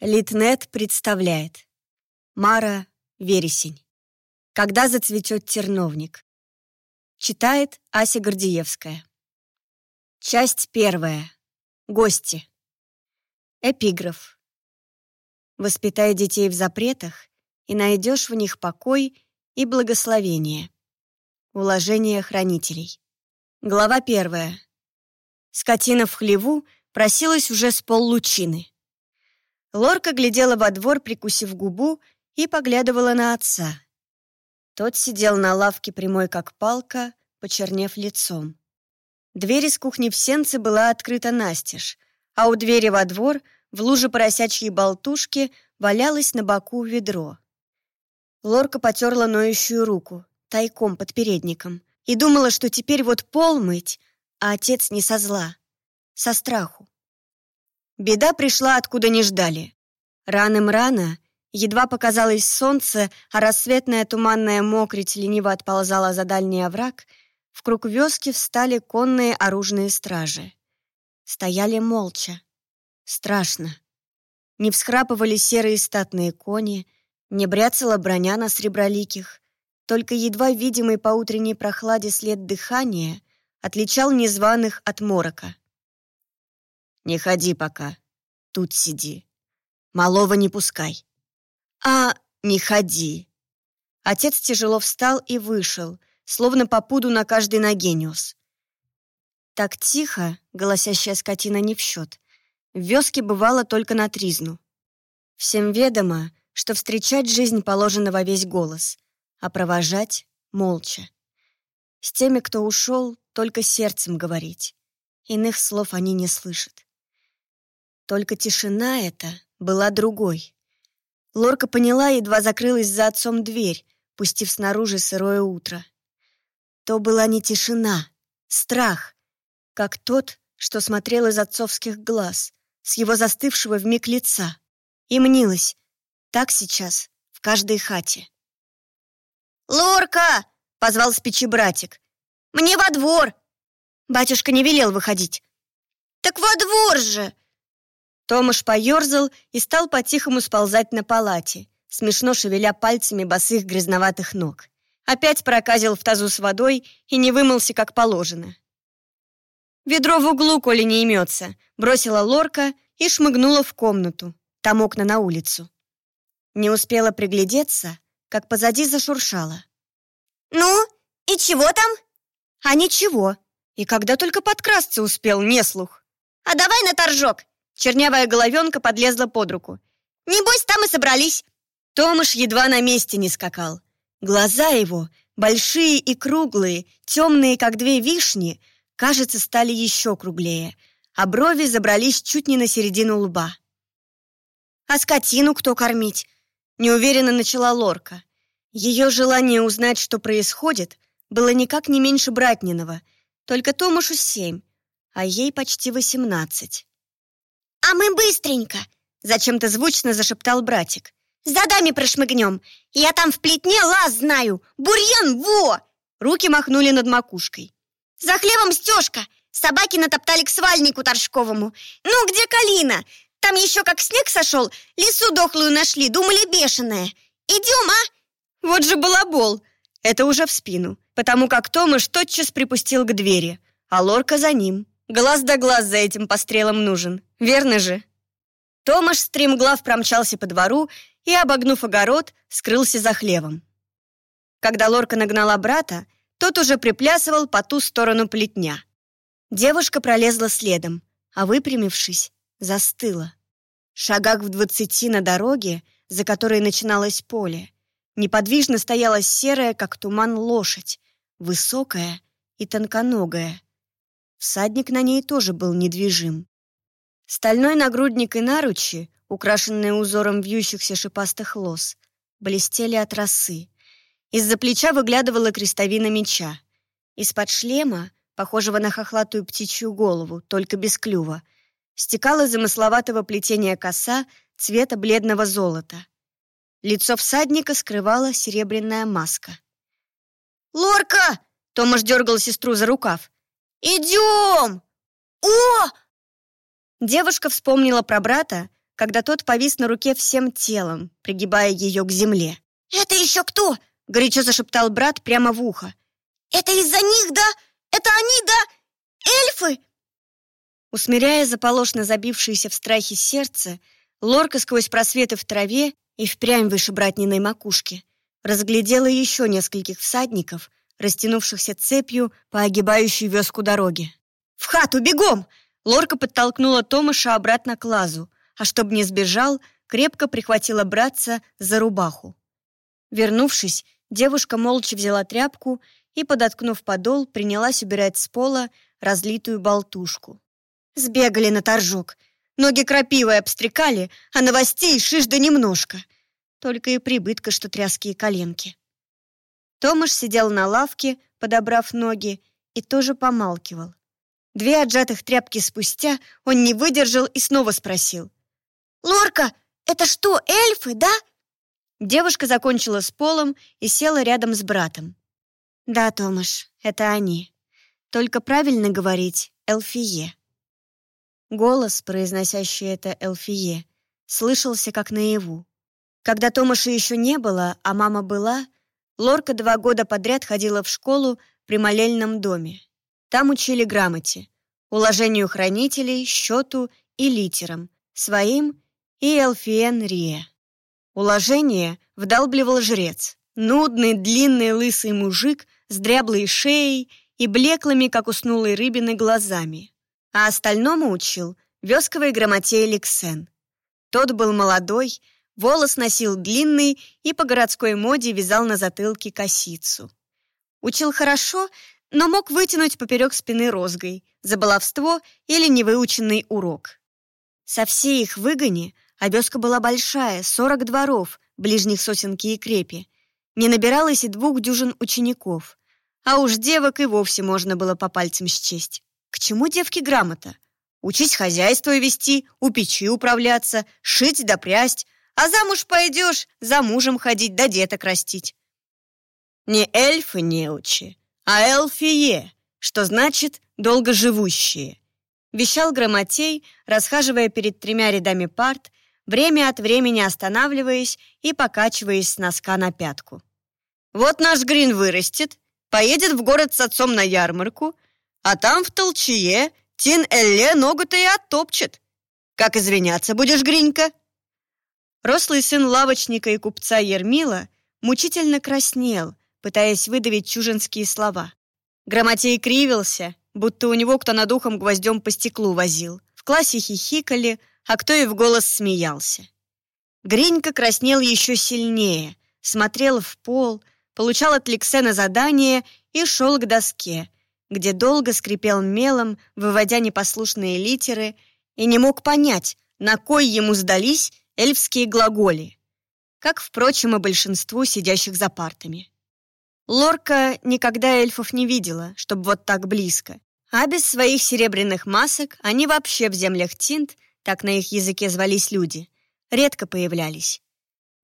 Литнет представляет. Мара Вересень. Когда зацветет терновник. Читает Ася Гордиевская. Часть первая. Гости. Эпиграф. Воспитай детей в запретах, и найдешь в них покой и благословение. Уложение хранителей. Глава первая. Скотина в хлеву просилась уже с поллучины. Лорка глядела во двор, прикусив губу, и поглядывала на отца. Тот сидел на лавке прямой как палка, почернев лицом. Дверь из кухни в сенце была открыта настежь, а у двери во двор, в луже поросячьей болтушки, валялось на боку ведро. Лорка потерла ноющую руку, тайком под передником, и думала, что теперь вот пол мыть, а отец не со зла, со страху. Беда пришла, откуда не ждали. Раным-рано, едва показалось солнце, а рассветная туманная мокрить лениво отползала за дальний овраг, в круг вёски встали конные оружные стражи. Стояли молча. Страшно. Не всхрапывали серые статные кони, не бряцала броня на среброликих, только едва видимый по утренней прохладе след дыхания отличал незваных от морока. «Не ходи пока. Тут сиди. Малого не пускай». «А, не ходи». Отец тяжело встал и вышел, словно по пуду на каждой ноге нес. Так тихо, голосящая скотина не в счет. В вёске бывало только на тризну. Всем ведомо, что встречать жизнь положено во весь голос, а провожать — молча. С теми, кто ушел, только сердцем говорить. Иных слов они не слышат. Только тишина эта была другой. Лорка поняла, едва закрылась за отцом дверь, пустив снаружи сырое утро. То была не тишина, страх, как тот, что смотрел из отцовских глаз, с его застывшего вмиг лица. И мнилось, так сейчас в каждой хате. «Лорка!» — позвал с печи братик. «Мне во двор!» Батюшка не велел выходить. «Так во двор же!» Томаш поерзал и стал по-тихому сползать на палате, смешно шевеля пальцами босых грязноватых ног. Опять проказил в тазу с водой и не вымылся, как положено. «Ведро в углу, коли не имется», — бросила лорка и шмыгнула в комнату, там окна на улицу. Не успела приглядеться, как позади зашуршало. «Ну, и чего там?» «А ничего. И когда только подкрасться успел, не слух». «А давай на торжок!» Чернявая головенка подлезла под руку. «Небось, там и собрались!» Томаш едва на месте не скакал. Глаза его, большие и круглые, темные, как две вишни, кажется, стали еще круглее, а брови забрались чуть не на середину лба. «А скотину кто кормить?» — неуверенно начала Лорка. Ее желание узнать, что происходит, было никак не меньше Братниного, только Томашу семь, а ей почти восемнадцать. «А мы быстренько!» — зачем-то звучно зашептал братик. «За дами прошмыгнем! Я там в плетне лаз знаю! Бурьян, во!» Руки махнули над макушкой. «За хлебом стежка! Собаки натоптали к свальнику торжковому! Ну, где Калина? Там еще как снег сошел, лису дохлую нашли, думали бешеная! Идем, а?» Вот же балабол! Это уже в спину, потому как Томаш тотчас припустил к двери, а Лорка за ним. Глаз да глаз за этим пострелом нужен, верно же? Томаш стремглав промчался по двору и, обогнув огород, скрылся за хлевом. Когда Лорка нагнала брата, тот уже приплясывал по ту сторону плетня. Девушка пролезла следом, а выпрямившись, застыла. Шагах в двадцати на дороге, за которой начиналось поле, неподвижно стояла серая, как туман, лошадь, высокая и тонконогая, Всадник на ней тоже был недвижим. Стальной нагрудник и наручи, украшенные узором вьющихся шипастых лос, блестели от росы. Из-за плеча выглядывала крестовина меча. Из-под шлема, похожего на хохлатую птичью голову, только без клюва, стекала замысловатого плетения коса цвета бледного золота. Лицо всадника скрывала серебряная маска. «Лорка!» — Томаш дергал сестру за рукав. «Идем!» «О!» Девушка вспомнила про брата, когда тот повис на руке всем телом, пригибая ее к земле. «Это еще кто?» — горячо зашептал брат прямо в ухо. «Это из-за них, да? Это они, да? Эльфы?» Усмиряя заполошно забившееся в страхе сердце, Лорка сквозь просветы в траве и впрямь выше братниной макушки разглядела еще нескольких всадников, растянувшихся цепью по огибающей вёску дороги. «В хату, бегом!» Лорка подтолкнула Томаша обратно к лазу, а чтобы не сбежал, крепко прихватила братца за рубаху. Вернувшись, девушка молча взяла тряпку и, подоткнув подол, принялась убирать с пола разлитую болтушку. Сбегали на торжок. Ноги крапивой обстрекали, а новостей шиш немножко. Только и прибытка, что тряские коленки. Томаш сидел на лавке, подобрав ноги, и тоже помалкивал. Две отжатых тряпки спустя он не выдержал и снова спросил. «Лорка, это что, эльфы, да?» Девушка закончила с полом и села рядом с братом. «Да, Томаш, это они. Только правильно говорить «эльфие». Голос, произносящий это «эльфие», слышался как наяву. Когда Томаша еще не было, а мама была, Лорка два года подряд ходила в школу при молельном доме. Там учили грамоте, уложению хранителей, счету и литерам, своим и эльфиен рие. Уложение вдалбливал жрец, нудный, длинный, лысый мужик с дряблой шеей и блеклыми, как уснулой рыбины, глазами а остальному учил вёсковой грамоте Эликсен. Тот был молодой, волос носил длинный и по городской моде вязал на затылке косицу. Учил хорошо, но мог вытянуть поперек спины розгой за баловство или невыученный урок. Со всей их выгони обёска была большая, сорок дворов, ближних сосенки и крепи. Не набиралось и двух дюжин учеников, а уж девок и вовсе можно было по пальцам счесть. К чему девке грамота? Учить хозяйство вести, у печи управляться, шить да прясть, а замуж пойдешь, за мужем ходить да деток растить. Не эльфы неучи, а эльфие, что значит долгоживущие. Вещал Грамотей, расхаживая перед тремя рядами парт, время от времени останавливаясь и покачиваясь с носка на пятку. Вот наш Грин вырастет, поедет в город с отцом на ярмарку, а там в толчье Тин-Элле ногу-то и оттопчет. Как извиняться будешь, Гринька?» Рослый сын лавочника и купца Ермила мучительно краснел, пытаясь выдавить чужинские слова. Грамотей кривился, будто у него кто над ухом гвоздем по стеклу возил. В классе хихикали, а кто и в голос смеялся. Гринька краснел еще сильнее, смотрел в пол, получал от Лексена задание и шел к доске, где долго скрипел мелом, выводя непослушные литеры, и не мог понять, на кой ему сдались эльфские глаголи, как, впрочем, и большинству сидящих за партами. Лорка никогда эльфов не видела, чтобы вот так близко, а без своих серебряных масок они вообще в землях Тинт, так на их языке звались люди, редко появлялись.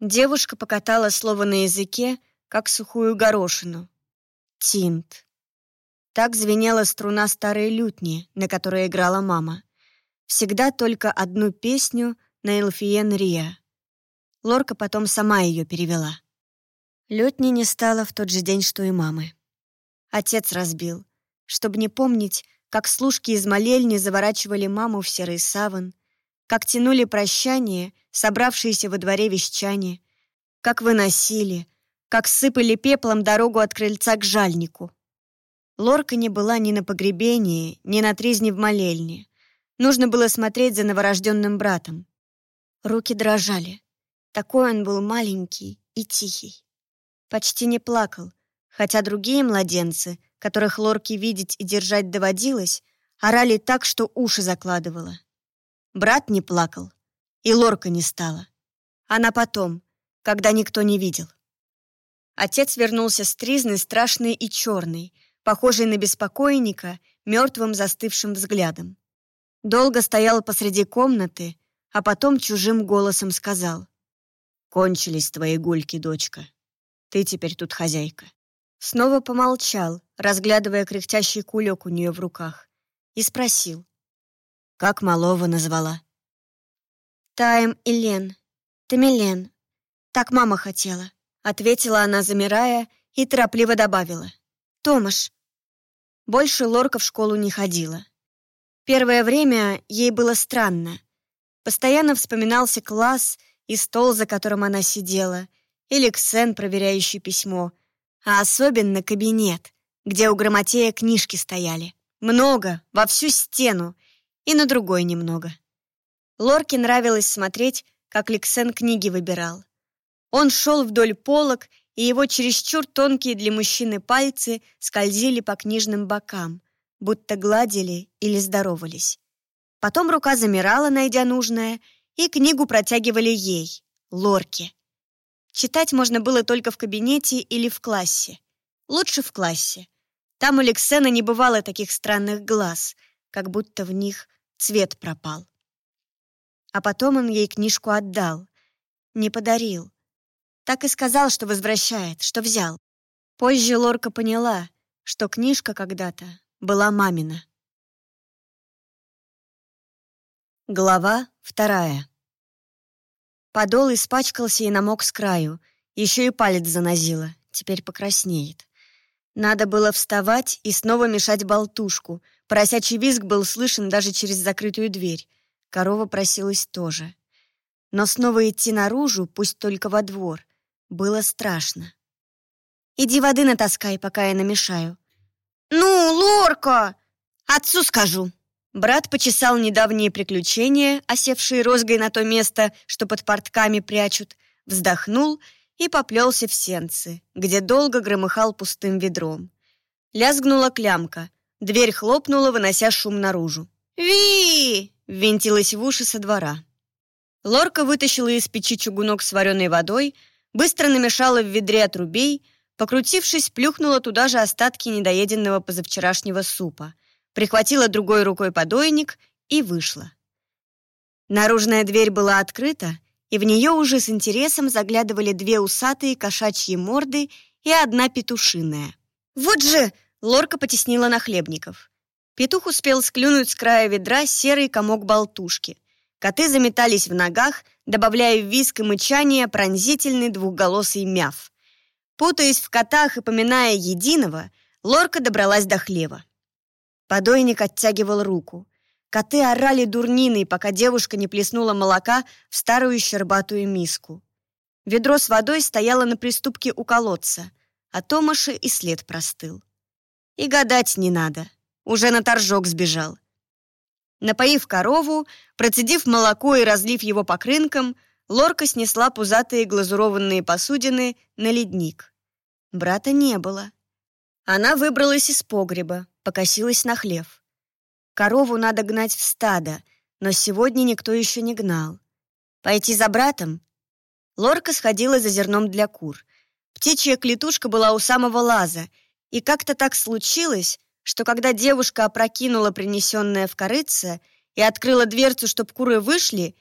Девушка покатала слово на языке, как сухую горошину. Тинт. Так звенела струна старой лютни, на которой играла мама. Всегда только одну песню на Элфиен Рия. Лорка потом сама ее перевела. Лютни не стало в тот же день, что и мамы. Отец разбил, чтобы не помнить, как служки из молельни заворачивали маму в серый саван, как тянули прощание, собравшиеся во дворе вещане, как выносили, как сыпали пеплом дорогу от крыльца к жальнику. Лорка не была ни на погребении, ни на тризне в молельне. Нужно было смотреть за новорожденным братом. Руки дрожали. Такой он был маленький и тихий. Почти не плакал, хотя другие младенцы, которых Лорке видеть и держать доводилось, орали так, что уши закладывало. Брат не плакал, и Лорка не стала. Она потом, когда никто не видел. Отец вернулся с тризны страшный и черный, похожий на беспокойника, мертвым застывшим взглядом. Долго стоял посреди комнаты, а потом чужим голосом сказал. «Кончились твои гульки, дочка. Ты теперь тут хозяйка». Снова помолчал, разглядывая кряхтящий кулек у нее в руках, и спросил. «Как малого назвала?» Таем и Лен. Тамилен. Так мама хотела», — ответила она, замирая, и торопливо добавила. «Томаш». Больше Лорка в школу не ходила. Первое время ей было странно. Постоянно вспоминался класс и стол, за которым она сидела, или Ксен, проверяющий письмо, а особенно кабинет, где у Грамотея книжки стояли. Много, во всю стену, и на другой немного. Лорке нравилось смотреть, как Лексен книги выбирал. Он шел вдоль полок, и его чересчур тонкие для мужчины пальцы скользили по книжным бокам, будто гладили или здоровались. Потом рука замирала, найдя нужное, и книгу протягивали ей, Лорке. Читать можно было только в кабинете или в классе. Лучше в классе. Там у Лексена не бывало таких странных глаз, как будто в них цвет пропал. А потом он ей книжку отдал. Не подарил. Так и сказал, что возвращает, что взял. Позже Лорка поняла, что книжка когда-то была мамина. Глава вторая. Подол испачкался и намок с краю. Еще и палец занозило. Теперь покраснеет. Надо было вставать и снова мешать болтушку. Поросячий визг был слышен даже через закрытую дверь. Корова просилась тоже. Но снова идти наружу, пусть только во двор, было страшно. «Иди воды натаскай, пока я намешаю». «Ну, Лорка! Отцу скажу!» Брат почесал недавние приключения, осевшие розгой на то место, что под портками прячут, вздохнул и поплелся в сенцы, где долго громыхал пустым ведром. Лязгнула клямка, дверь хлопнула, вынося шум наружу. «Ви!» — ввинтилась в уши со двора. Лорка вытащила из печи чугунок с вареной водой, быстро намешала в ведре отрубей, покрутившись, плюхнула туда же остатки недоеденного позавчерашнего супа, прихватила другой рукой подойник и вышла. Наружная дверь была открыта, и в нее уже с интересом заглядывали две усатые кошачьи морды и одна петушиная. «Вот же!» — Лорка потеснила нахлебников. Петух успел склюнуть с края ведра серый комок болтушки. Коты заметались в ногах, добавляя в виск и мычание пронзительный двухголосый мяв. Путаясь в котах и поминая единого, Лорка добралась до хлева. Подойник оттягивал руку. Коты орали дурниной, пока девушка не плеснула молока в старую щербатую миску. Ведро с водой стояло на приступке у колодца, а Томаша и след простыл. И гадать не надо. Уже на торжок сбежал. Напоив корову, процедив молоко и разлив его по крынкам, Лорка снесла пузатые глазурованные посудины на ледник. Брата не было. Она выбралась из погреба, покосилась на хлев. Корову надо гнать в стадо, но сегодня никто еще не гнал. Пойти за братом? Лорка сходила за зерном для кур. Птичья клетушка была у самого лаза, и как-то так случилось, что когда девушка опрокинула принесенное в корыце и открыла дверцу, чтоб куры вышли,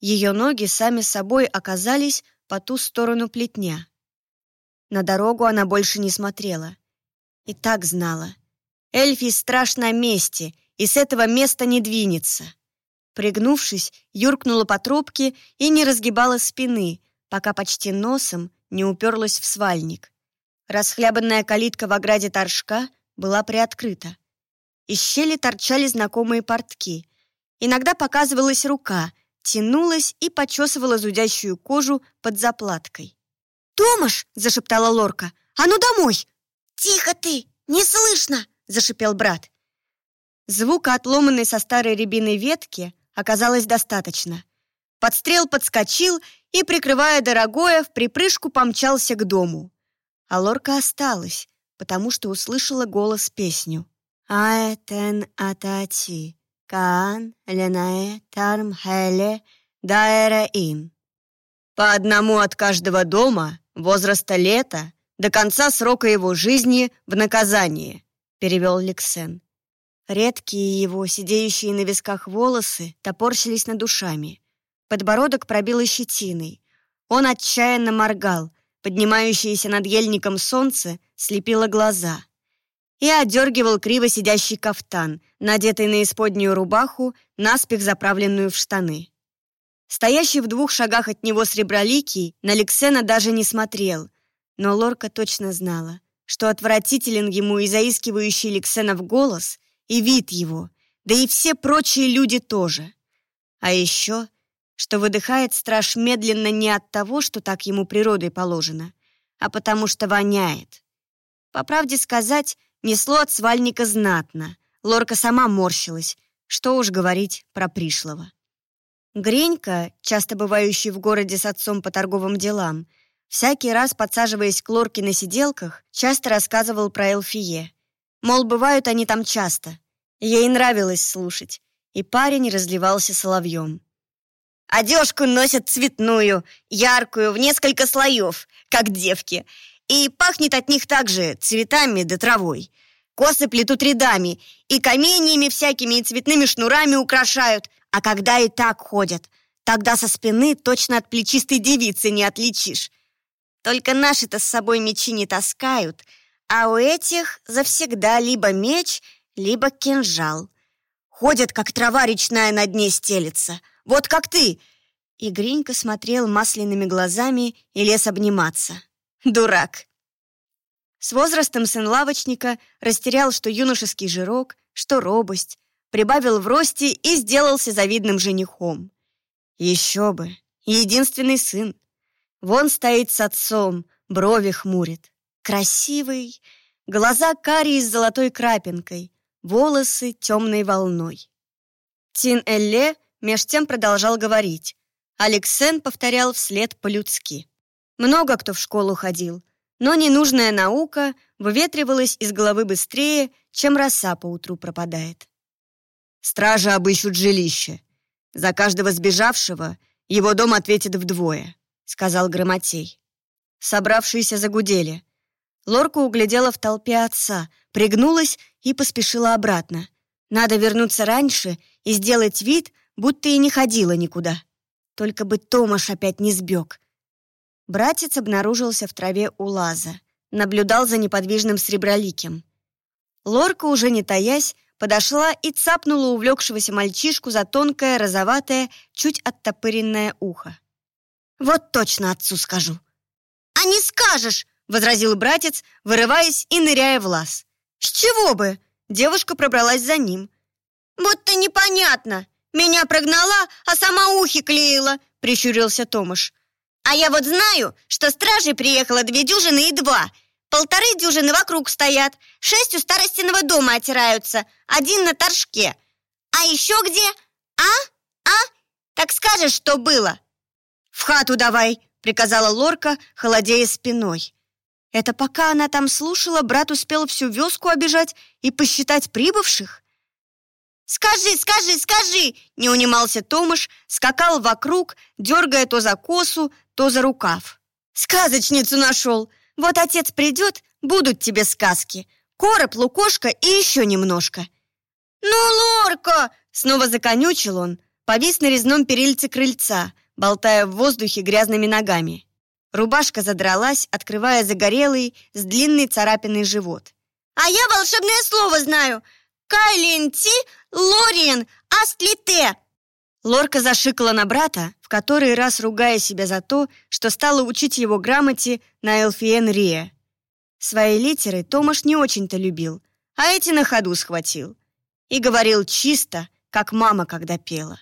ее ноги сами собой оказались по ту сторону плетня. На дорогу она больше не смотрела. И так знала. Эльфий страшно мести, и с этого места не двинется. Пригнувшись, юркнула по трубке и не разгибала спины, пока почти носом не уперлась в свальник. Расхлябанная калитка в ограде торжка была приоткрыта. Из щели торчали знакомые портки. Иногда показывалась рука, тянулась и почесывала зудящую кожу под заплаткой. «Томаш!» — зашептала Лорка. «А ну домой!» «Тихо ты! Не слышно!» — зашипел брат. Звука отломанной со старой рябиной ветки оказалось достаточно. Подстрел подскочил и, прикрывая дорогое, в припрыжку помчался к дому. А Лорка осталась, потому что услышала голос песню. «Аэтен атати, каан ленае тарм хеле даэра им». По одному от каждого дома, возраста лета, до конца срока его жизни в наказание, перевел Лексен. Редкие его, сидеющие на висках волосы, топорщились над душами. Подбородок пробил щетиной. Он отчаянно моргал, Поднимающееся над ельником солнце слепило глаза. И одергивал криво сидящий кафтан, надетый на исподнюю рубаху, наспех заправленную в штаны. Стоящий в двух шагах от него среброликий на Лексена даже не смотрел, но Лорка точно знала, что отвратителен ему и заискивающий Лексена в голос, и вид его, да и все прочие люди тоже. А еще, что выдыхает страж медленно не от того, что так ему природой положено, а потому что воняет. По правде сказать, несло от свальника знатно. Лорка сама морщилась, что уж говорить про пришлого. Гренька, часто бывающий в городе с отцом по торговым делам, всякий раз, подсаживаясь к Лорке на сиделках, часто рассказывал про Элфие. Мол, бывают они там часто. Ей нравилось слушать, и парень разливался соловьем. «Одежку носят цветную, яркую, в несколько слоев, как девки, и пахнет от них также цветами да травой. Косы плетут рядами, и каменьями всякими и цветными шнурами украшают, а когда и так ходят, тогда со спины точно от плечистой девицы не отличишь. Только наши-то с собой мечи не таскают, а у этих завсегда либо меч, либо кинжал. Ходят, как трава речная на дне стелется. Вот как ты!» И Гринька смотрел масляными глазами и лез обниматься. «Дурак!» С возрастом сын лавочника растерял что юношеский жирок, что робость, прибавил в росте и сделался завидным женихом. Еще бы, единственный сын. Вон стоит с отцом, брови хмурит. Красивый, глаза карие с золотой крапинкой, волосы темной волной. Тин Элле меж тем продолжал говорить. Алексен повторял вслед по-людски. Много кто в школу ходил, но ненужная наука выветривалась из головы быстрее, чем роса по утру пропадает. Стражи обыщут жилище. За каждого сбежавшего его дом ответит вдвое», — сказал Громотей. Собравшиеся загудели. Лорка углядела в толпе отца, пригнулась и поспешила обратно. Надо вернуться раньше и сделать вид, будто и не ходила никуда. Только бы Томаш опять не сбег. Братец обнаружился в траве у лаза, наблюдал за неподвижным среброликим. Лорка, уже не таясь, подошла и цапнула увлекшегося мальчишку за тонкое, розоватое, чуть оттопыренное ухо. «Вот точно отцу скажу». «А не скажешь!» — возразил братец, вырываясь и ныряя в лаз. «С чего бы?» — девушка пробралась за ним. «Будто непонятно. Меня прогнала, а сама ухи клеила», — прищурился Томаш. «А я вот знаю, что стражей приехало две дюжины и два — Полторы дюжины вокруг стоят, шесть у старостиного дома отираются, один на торжке. А еще где? А? А? Так скажешь, что было?» «В хату давай», — приказала Лорка, холодея спиной. Это пока она там слушала, брат успел всю вёску обижать и посчитать прибывших? «Скажи, скажи, скажи!» — не унимался Томаш, скакал вокруг, дергая то за косу, то за рукав. «Сказочницу нашел! Вот отец придет, будут тебе сказки. Короб, лукошка и еще немножко». «Ну, Лорка!» — снова законючил он, повис на резном перильце крыльца, болтая в воздухе грязными ногами. Рубашка задралась, открывая загорелый, с длинной царапиной живот. «А я волшебное слово знаю! Кайленти Лориен Астлите!» Лорка зашикала на брата, в который раз ругая себя за то, что стала учить его грамоте на Элфиен Рия. Свои литеры Томаш не очень-то любил, а эти на ходу схватил. И говорил чисто, как мама, когда пела.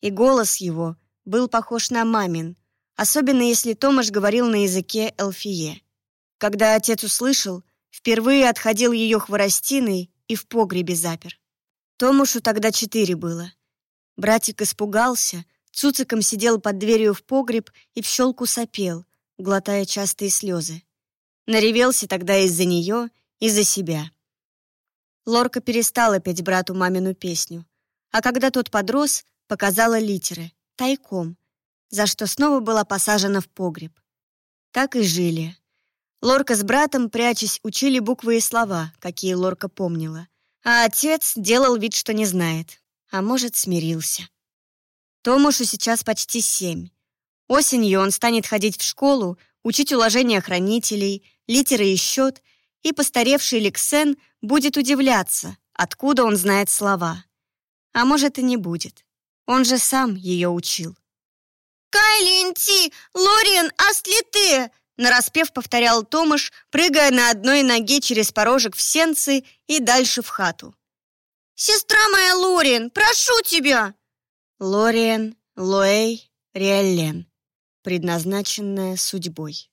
И голос его был похож на мамин, особенно если Томаш говорил на языке Элфие. Когда отец услышал, впервые отходил ее хворостиной и в погребе запер. Томашу тогда четыре было. Братик испугался, цуциком сидел под дверью в погреб и в щелку сопел, глотая частые слезы. Наревелся тогда из-за нее, и за себя. Лорка перестала петь брату мамину песню, а когда тот подрос, показала литеры, тайком, за что снова была посажена в погреб. Так и жили. Лорка с братом, прячась, учили буквы и слова, какие Лорка помнила, а отец делал вид, что не знает а может, смирился. Томушу сейчас почти семь. Осенью он станет ходить в школу, учить уложения хранителей, литеры и счет, и постаревший Лексен будет удивляться, откуда он знает слова. А может, и не будет. Он же сам ее учил. Кайлинти, Лориан, аслите!» Нараспев повторял Томаш, прыгая на одной ноге через порожек в сенцы и дальше в хату. «Сестра моя Лориан, прошу тебя!» Лориан, Лоэй, Риэллен, предназначенная судьбой.